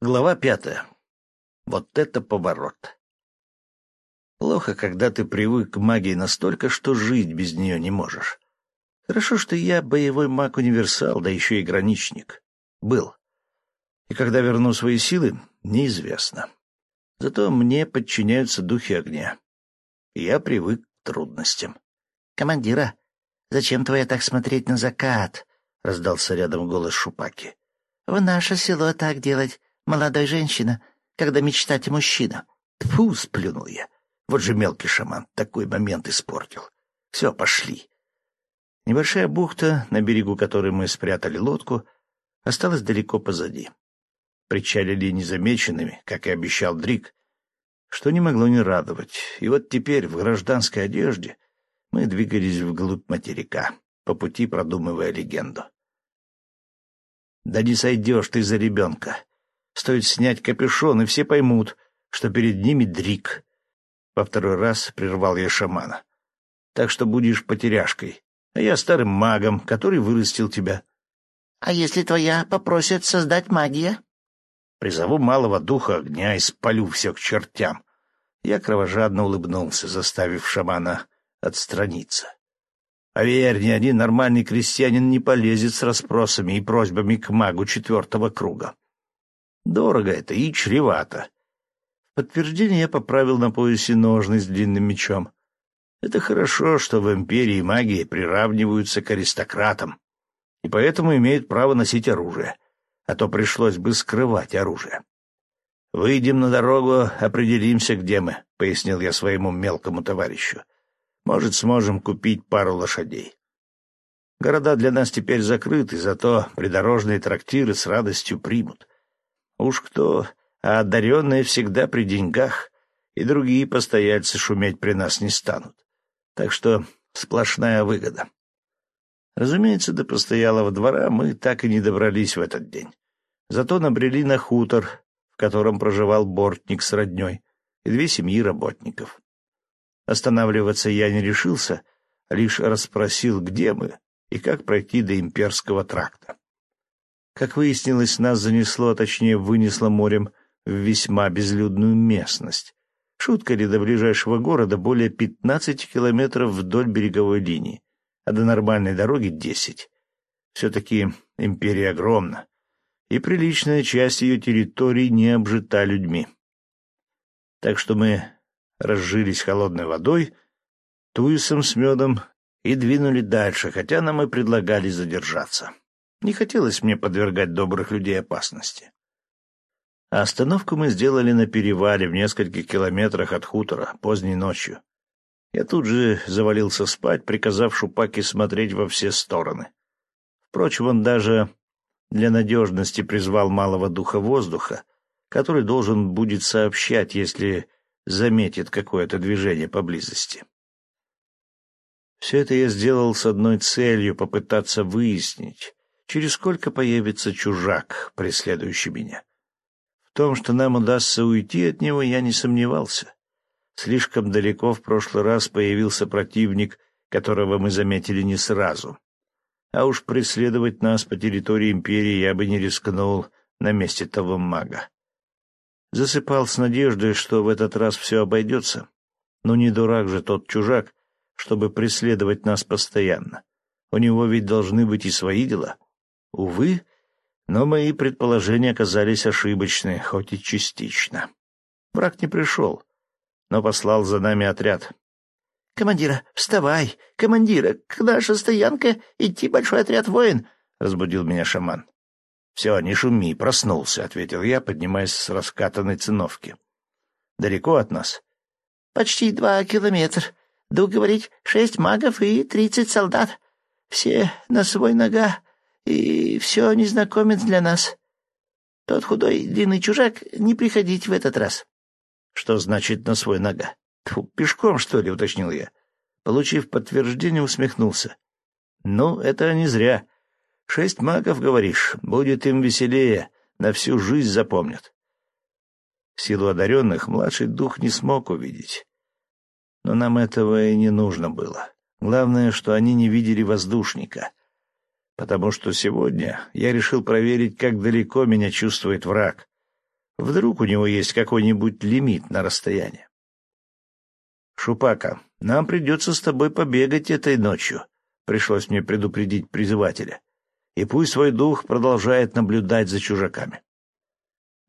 Глава пятая. Вот это поворот. Плохо, когда ты привык к магии настолько, что жить без нее не можешь. Хорошо, что я боевой маг-универсал, да еще и граничник. Был. И когда верну свои силы, неизвестно. Зато мне подчиняются духи огня. Я привык к трудностям. — Командира, зачем твоя так смотреть на закат? — раздался рядом голос Шупаки. — В наше село так делать молодой женщина, когда мечтать мужчина. Тьфу, сплюнул я. Вот же мелкий шаман такой момент испортил. Все, пошли. Небольшая бухта, на берегу которой мы спрятали лодку, осталась далеко позади. Причалили незамеченными, как и обещал Дрик, что не могло не радовать. И вот теперь в гражданской одежде мы двигались вглубь материка, по пути продумывая легенду. «Да не сойдешь ты за ребенка!» Стоит снять капюшон, и все поймут, что перед ними Дрик. Во второй раз прервал я шамана. Так что будешь потеряшкой, а я старым магом, который вырастил тебя. — А если твоя попросят создать магия? Призову малого духа огня и спалю все к чертям. Я кровожадно улыбнулся, заставив шамана отстраниться. Поверь, ни один нормальный крестьянин не полезет с расспросами и просьбами к магу четвертого круга. Дорого это и чревато. В подтверждение я поправил на поясе ножны с длинным мечом. Это хорошо, что в империи магии приравниваются к аристократам, и поэтому имеют право носить оружие, а то пришлось бы скрывать оружие. «Выйдем на дорогу, определимся, где мы», — пояснил я своему мелкому товарищу. «Может, сможем купить пару лошадей. Города для нас теперь закрыты, зато придорожные трактиры с радостью примут. Уж кто, а одаренные всегда при деньгах, и другие постояльцы шуметь при нас не станут. Так что сплошная выгода. Разумеется, до постоялого двора мы так и не добрались в этот день. Зато набрели на хутор, в котором проживал бортник с родней, и две семьи работников. Останавливаться я не решился, лишь расспросил, где мы и как пройти до имперского тракта. Как выяснилось, нас занесло, а точнее вынесло морем в весьма безлюдную местность. Шутка ли до ближайшего города более 15 километров вдоль береговой линии, а до нормальной дороги — 10. Все-таки империя огромна, и приличная часть ее территории не обжита людьми. Так что мы разжились холодной водой, туисом с медом и двинули дальше, хотя нам и предлагали задержаться. Не хотелось мне подвергать добрых людей опасности. Остановку мы сделали на перевале в нескольких километрах от хутора, поздней ночью. Я тут же завалился спать, приказав Шупаке смотреть во все стороны. Впрочем, он даже для надежности призвал малого духа воздуха, который должен будет сообщать, если заметит какое-то движение поблизости. Все это я сделал с одной целью — попытаться выяснить, через сколько появится чужак, преследующий меня. В том, что нам удастся уйти от него, я не сомневался. Слишком далеко в прошлый раз появился противник, которого мы заметили не сразу. А уж преследовать нас по территории империи я бы не рискнул на месте того мага. Засыпал с надеждой, что в этот раз все обойдется. Но не дурак же тот чужак, чтобы преследовать нас постоянно. У него ведь должны быть и свои дела. Увы, но мои предположения оказались ошибочны, хоть и частично. Враг не пришел, но послал за нами отряд. — Командира, вставай! Командира, к нашей стоянке идти большой отряд воин! — разбудил меня шаман. — Все, не шуми, проснулся, — ответил я, поднимаясь с раскатанной циновки. — Далеко от нас? — Почти два километра. Дух говорить, шесть магов и тридцать солдат. Все на свой нога и все незнакомец для нас. Тот худой длинный чужак не приходить в этот раз. — Что значит на свой нога? Тьфу, пешком, что ли, — уточнил я. Получив подтверждение, усмехнулся. — Ну, это не зря. Шесть магов, говоришь, будет им веселее, на всю жизнь запомнят. Силу одаренных младший дух не смог увидеть. Но нам этого и не нужно было. Главное, что они не видели воздушника потому что сегодня я решил проверить, как далеко меня чувствует враг. Вдруг у него есть какой-нибудь лимит на расстояние. «Шупака, нам придется с тобой побегать этой ночью», — пришлось мне предупредить призывателя. «И пусть свой дух продолжает наблюдать за чужаками».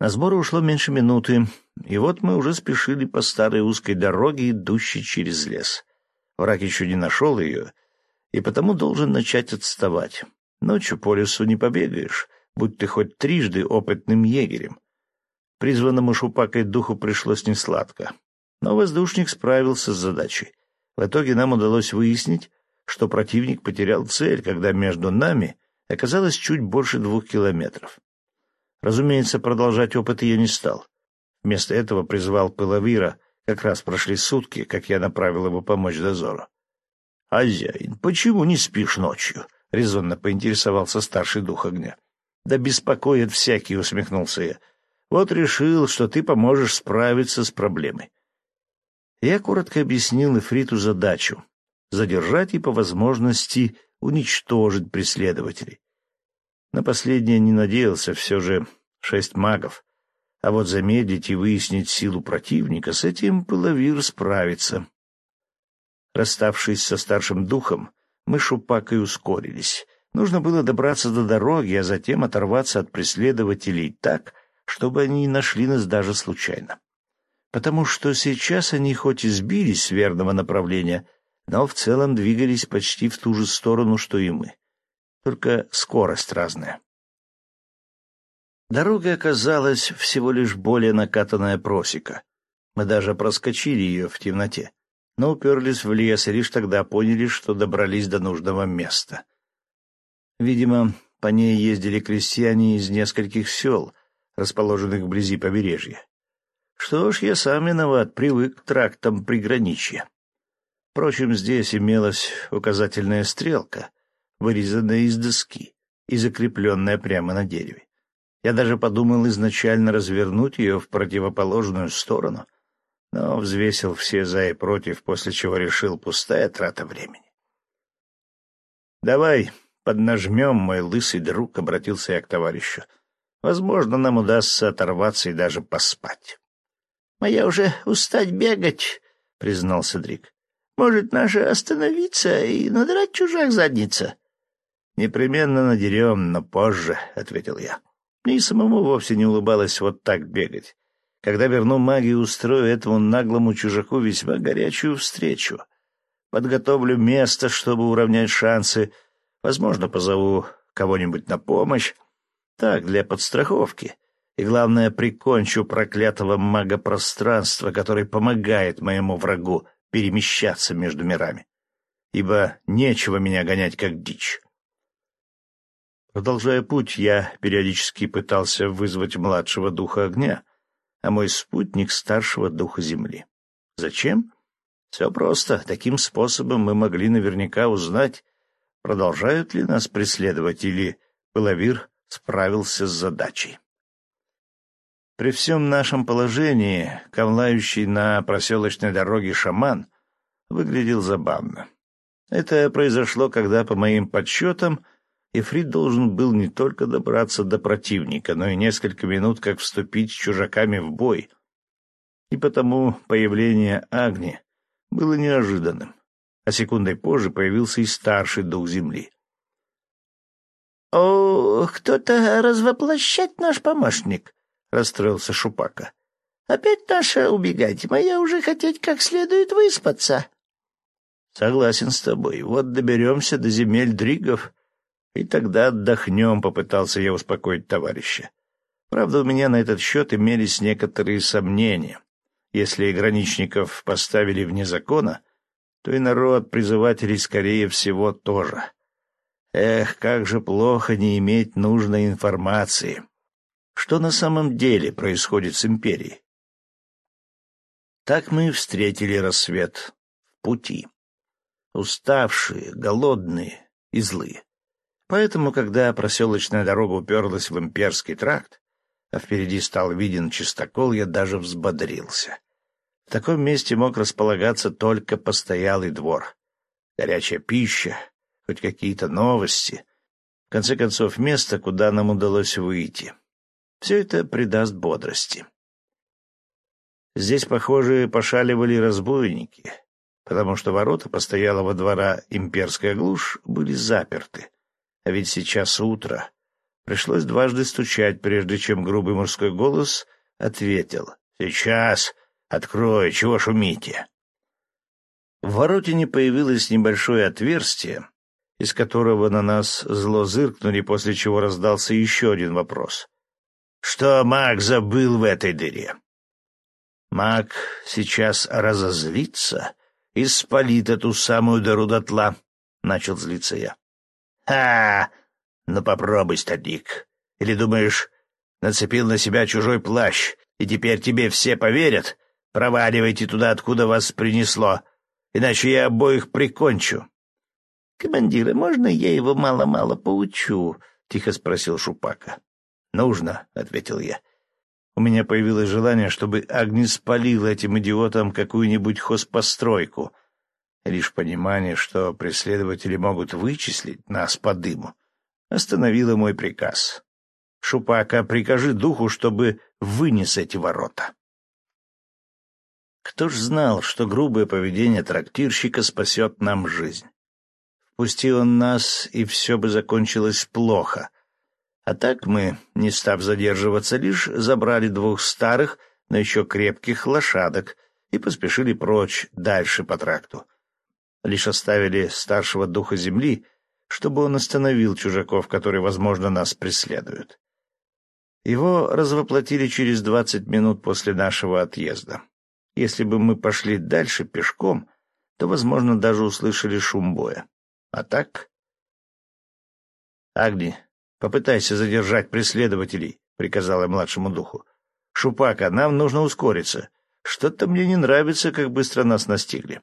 На сборы ушло меньше минуты, и вот мы уже спешили по старой узкой дороге, идущей через лес. Враг еще не нашел ее, и потому должен начать отставать. Ночью по лесу не побегаешь, будь ты хоть трижды опытным егерем. Призванному шупакой духу пришлось несладко. Но воздушник справился с задачей. В итоге нам удалось выяснить, что противник потерял цель, когда между нами оказалось чуть больше двух километров. Разумеется, продолжать опыт я не стал. Вместо этого призвал Пылавира, как раз прошли сутки, как я направил его помочь дозору. — Хозяин, почему не спишь ночью? — резонно поинтересовался старший дух огня. — Да беспокоит всякий, — усмехнулся я. — Вот решил, что ты поможешь справиться с проблемой. Я коротко объяснил Эфриту задачу — задержать и, по возможности, уничтожить преследователей. На последнее не надеялся, все же шесть магов. А вот замедлить и выяснить силу противника с этим Пылавир справится. Расставшись со старшим духом, мы шупакой ускорились. Нужно было добраться до дороги, а затем оторваться от преследователей так, чтобы они не нашли нас даже случайно. Потому что сейчас они хоть и сбились с верного направления, но в целом двигались почти в ту же сторону, что и мы. Только скорость разная. Дорога оказалась всего лишь более накатанная просека. Мы даже проскочили ее в темноте но уперлись в лес и лишь тогда поняли, что добрались до нужного места. Видимо, по ней ездили крестьяне из нескольких сел, расположенных вблизи побережья. Что ж, я сам виноват, привык к трактам приграничья. Впрочем, здесь имелась указательная стрелка, вырезанная из доски и закрепленная прямо на дереве. Я даже подумал изначально развернуть ее в противоположную сторону — но взвесил все за и против, после чего решил пустая трата времени. «Давай поднажмем, мой лысый друг», — обратился я к товарищу. «Возможно, нам удастся оторваться и даже поспать». «Моя уже устать бегать», — признался Дрик. «Может, наша остановиться и надрать чужак задница?» «Непременно надерем, но позже», — ответил я. Мне самому вовсе не улыбалось вот так бегать. Когда верну магию, устрою этому наглому чужаку весьма горячую встречу. Подготовлю место, чтобы уравнять шансы. Возможно, позову кого-нибудь на помощь. Так, для подстраховки. И, главное, прикончу проклятого мага пространства, который помогает моему врагу перемещаться между мирами. Ибо нечего меня гонять как дичь. Продолжая путь, я периодически пытался вызвать младшего духа огня, а мой спутник — старшего духа Земли. Зачем? Все просто. Таким способом мы могли наверняка узнать, продолжают ли нас преследовать или Пылавир справился с задачей. При всем нашем положении ковлающий на проселочной дороге шаман выглядел забавно. Это произошло, когда, по моим подсчетам, Ифрит должен был не только добраться до противника, но и несколько минут как вступить с чужаками в бой. И потому появление Агни было неожиданным, а секундой позже появился и старший дух земли. — О, кто-то развоплощать наш помощник, — расстроился Шупака. — Опять наша убегать, моя уже хотеть как следует выспаться. — Согласен с тобой. Вот доберемся до земель Дригов, и тогда отдохнем, — попытался я успокоить товарища. Правда, у меня на этот счет имелись некоторые сомнения. Если граничников поставили вне закона, то и народ призывателей, скорее всего, тоже. Эх, как же плохо не иметь нужной информации. Что на самом деле происходит с империей? Так мы встретили рассвет в пути. Уставшие, голодные и злые. Поэтому, когда проселочная дорога уперлась в имперский тракт, а впереди стал виден чистокол, я даже взбодрился. В таком месте мог располагаться только постоялый двор. Горячая пища, хоть какие-то новости. В конце концов, место, куда нам удалось выйти. Все это придаст бодрости. Здесь, похоже, пошаливали разбойники, потому что ворота постоялого двора «Имперская глушь» были заперты. А ведь сейчас утро. Пришлось дважды стучать, прежде чем грубый мужской голос ответил. «Сейчас! Открой! Чего шумите?» В воротине появилось небольшое отверстие, из которого на нас зло зыркнули, после чего раздался еще один вопрос. «Что маг забыл в этой дыре?» Маг сейчас разозлится и спалит эту самую дыру дотла, — начал злиться я. — Ха! Ну попробуй, старик. Или думаешь, нацепил на себя чужой плащ, и теперь тебе все поверят? Проваливайте туда, откуда вас принесло, иначе я обоих прикончу. — Командира, можно я его мало-мало поучу? — тихо спросил Шупака. — Нужно, — ответил я. У меня появилось желание, чтобы Агни спалил этим идиотам какую-нибудь хозпостройку. Лишь понимание, что преследователи могут вычислить нас по дыму, остановило мой приказ. «Шупака, прикажи духу, чтобы вынес эти ворота». Кто ж знал, что грубое поведение трактирщика спасет нам жизнь? Впусти он нас, и все бы закончилось плохо. А так мы, не став задерживаться, лишь забрали двух старых, но еще крепких лошадок и поспешили прочь, дальше по тракту. Лишь оставили старшего духа земли, чтобы он остановил чужаков, которые, возможно, нас преследуют. Его развоплотили через двадцать минут после нашего отъезда. Если бы мы пошли дальше пешком, то, возможно, даже услышали шум боя. А так... Агни, Попытайся задержать преследователей, — приказал я младшему духу. — Шупака, нам нужно ускориться. Что-то мне не нравится, как быстро нас настигли.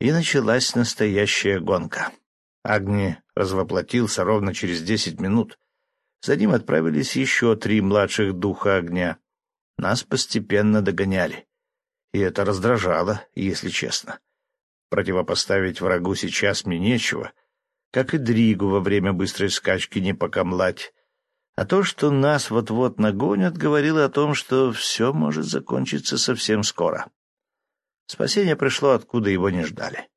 И началась настоящая гонка. Агни развоплотился ровно через десять минут. За ним отправились еще три младших духа огня. Нас постепенно догоняли. И это раздражало, если честно. Противопоставить врагу сейчас мне нечего — как и Дригу во время быстрой скачки не покомлать. А то, что нас вот-вот нагонят, говорило о том, что все может закончиться совсем скоро. Спасение пришло, откуда его не ждали.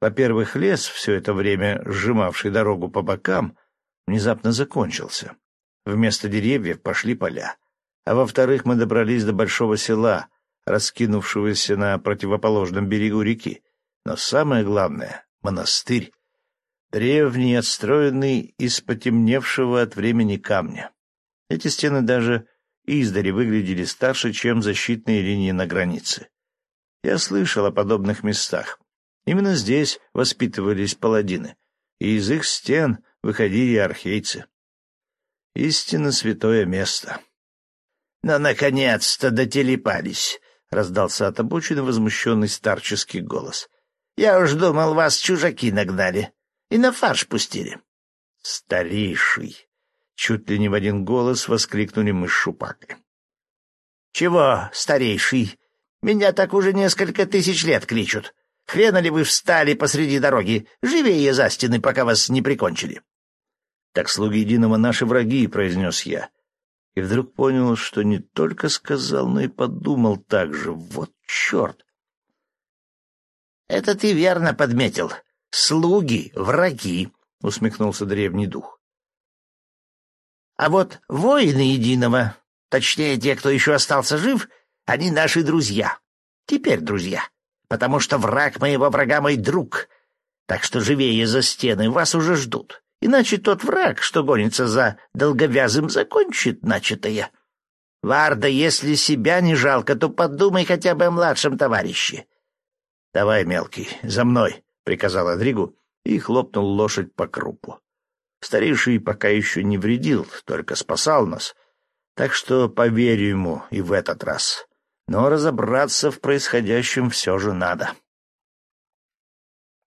Во-первых, лес, все это время сжимавший дорогу по бокам, внезапно закончился. Вместо деревьев пошли поля. А во-вторых, мы добрались до большого села, раскинувшегося на противоположном берегу реки. Но самое главное — монастырь, древний, отстроенный из потемневшего от времени камня. Эти стены даже издали выглядели старше, чем защитные линии на границе. Я слышал о подобных местах. Именно здесь воспитывались паладины, и из их стен выходили архейцы. Истинно святое место. — Но, наконец-то, дотелепались! — раздался от обочины возмущенный старческий голос. — Я уж думал, вас чужаки нагнали и на фарш пустили. — Старейший! — чуть ли не в один голос воскликнули мы с Шупакой. — Чего, старейший? Меня так уже несколько тысяч лет кличут. Хрена ли вы встали посреди дороги? Живее за стены, пока вас не прикончили. — Так слуги единого наши враги, — произнес я. И вдруг понял, что не только сказал, но и подумал так же. Вот черт! — Это ты верно подметил, слуги — враги, — усмехнулся древний дух. А вот воины единого, точнее, те, кто еще остался жив, они наши друзья. Теперь друзья, потому что враг моего врага мой друг. Так что живее за стены, вас уже ждут. Иначе тот враг, что гонится за долговязым, закончит начатое. Варда, если себя не жалко, то подумай хотя бы о младшем товарище. — Давай, мелкий, за мной, приказал Адригу и хлопнул лошадь по крупу. Старейший пока еще не вредил, только спасал нас, так что поверю ему и в этот раз. Но разобраться в происходящем все же надо.